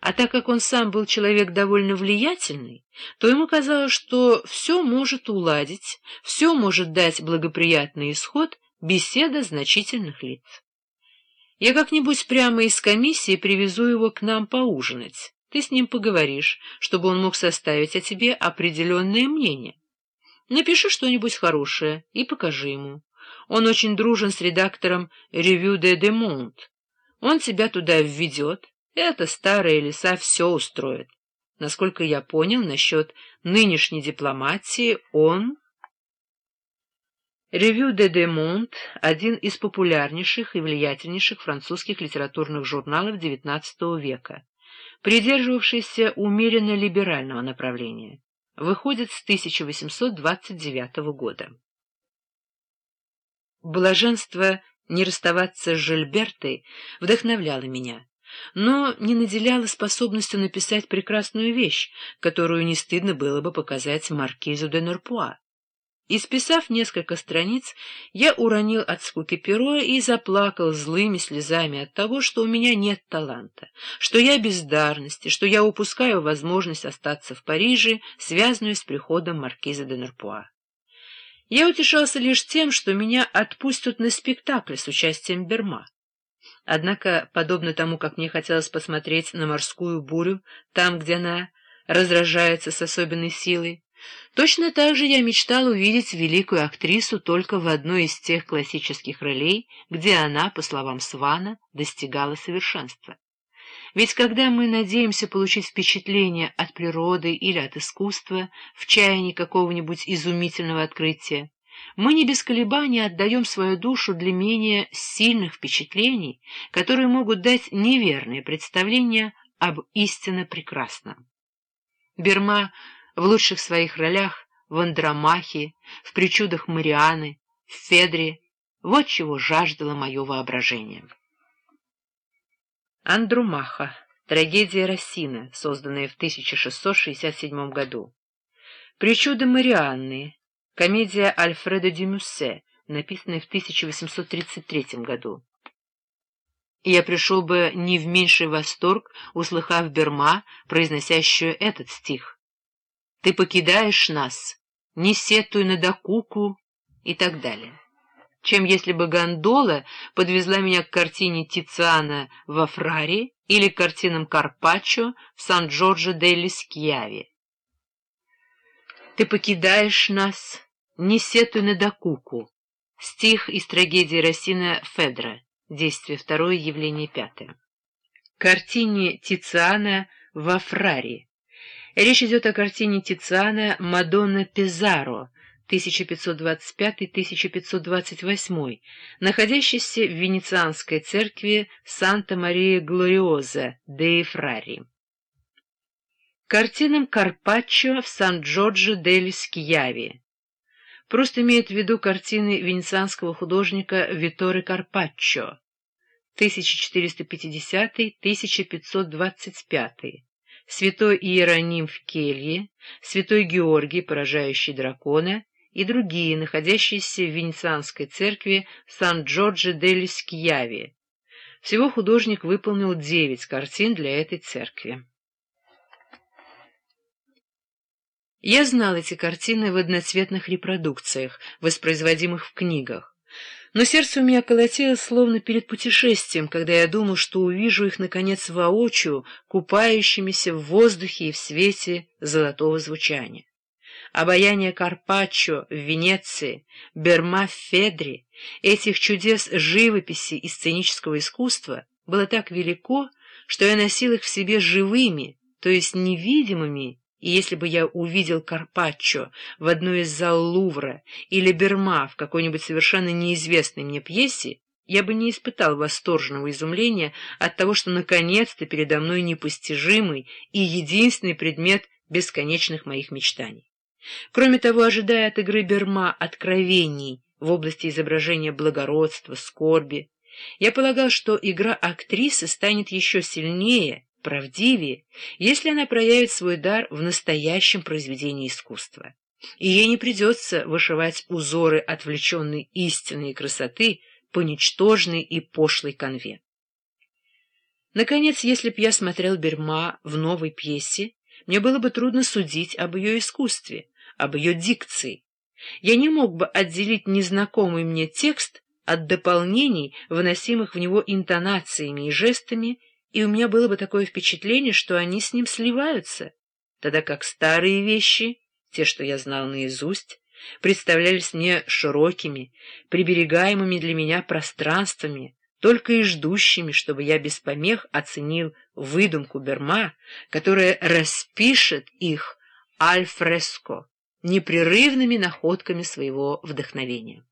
А так как он сам был человек довольно влиятельный, то ему казалось, что все может уладить, все может дать благоприятный исход беседа значительных лиц. Я как-нибудь прямо из комиссии привезу его к нам поужинать. Ты с ним поговоришь, чтобы он мог составить о тебе определенное мнение. Напиши что-нибудь хорошее и покажи ему. Он очень дружен с редактором «Ревю де де Монт». Он тебя туда введет. Это старые леса все устроит. Насколько я понял, насчет нынешней дипломатии он... «Ревю де де Монт» — один из популярнейших и влиятельнейших французских литературных журналов XIX века, придерживавшийся умеренно либерального направления. Выходит с 1829 года. Блаженство не расставаться с Жильбертой вдохновляло меня, но не наделяло способностью написать прекрасную вещь, которую не стыдно было бы показать маркизу де Нурпуа. Исписав несколько страниц, я уронил от скуки перо и заплакал злыми слезами от того, что у меня нет таланта, что я бездарности, что я упускаю возможность остаться в Париже, связанную с приходом маркиза де Нурпуа. Я утешался лишь тем, что меня отпустят на спектакль с участием Берма. Однако, подобно тому, как мне хотелось посмотреть на морскую бурю, там, где она разражается с особенной силой, точно так же я мечтал увидеть великую актрису только в одной из тех классических ролей, где она, по словам Свана, достигала совершенства. Ведь когда мы надеемся получить впечатление от природы или от искусства в чаянии какого-нибудь изумительного открытия, мы не без колебаний отдаем свою душу для менее сильных впечатлений, которые могут дать неверные представления об истинно прекрасном. Берма в лучших своих ролях в Андромахе, в причудах Марианы, в Федре — вот чего жаждало мое воображение. Андрумаха. Трагедия Рассина, созданная в 1667 году. Причуда Марианны. Комедия Альфреда Дюмюссе, написанная в 1833 году. Я пришел бы не в меньший восторг, услыхав Берма, произносящую этот стих. «Ты покидаешь нас, не сетуй на докуку» и так далее чем если бы гондола подвезла меня к картине Тициана во Фраре или к картинам Карпаччо в Сан-Джорджо-дель-Скьяве. «Ты покидаешь нас, не сетуй на докуку» стих из трагедии Рассина Федра, действие второе, явление пятое. Картине Тициана во Фраре. Речь идет о картине Тициана «Мадонна Пизаро», 1525-1528, находящийся в Венецианской церкви Санта-Мария-Глориоза де Фрари. Картинам Карпаччо в Сан-Джорджо-дель-Скьяве. Просто имеет в виду картины венецианского художника Витторе Карпаччо 1450-1525, Святой Иероним в Келье, Святой Георгий, поражающий дракона, и другие, находящиеся в Венецианской церкви Сан-Джорджо-дель-Скьяви. Всего художник выполнил девять картин для этой церкви. Я знал эти картины в одноцветных репродукциях, воспроизводимых в книгах. Но сердце у меня колотилось словно перед путешествием, когда я думал, что увижу их, наконец, воочию, купающимися в воздухе и в свете золотого звучания обаяние Карпаччо в Венеции, Берма в Федре, этих чудес живописи и сценического искусства было так велико, что я носил их в себе живыми, то есть невидимыми, и если бы я увидел Карпаччо в одной из зал Лувра или Берма в какой-нибудь совершенно неизвестной мне пьесе, я бы не испытал восторженного изумления от того, что наконец-то передо мной непостижимый и единственный предмет бесконечных моих мечтаний. Кроме того, ожидая от игры Берма откровений в области изображения благородства, скорби, я полагал, что игра актрисы станет еще сильнее, правдивее, если она проявит свой дар в настоящем произведении искусства. И ей не придется вышивать узоры отвлеченной истинной красоты по ничтожной и пошлой конве. Наконец, если б я смотрел Берма в новой пьесе, мне было бы трудно судить об ее искусстве, об ее дикции. Я не мог бы отделить незнакомый мне текст от дополнений, вносимых в него интонациями и жестами, и у меня было бы такое впечатление, что они с ним сливаются, тогда как старые вещи, те, что я знал наизусть, представлялись мне широкими, приберегаемыми для меня пространствами, только и ждущими, чтобы я без помех оценил выдумку Берма, которая распишет их альфреско непрерывными находками своего вдохновения.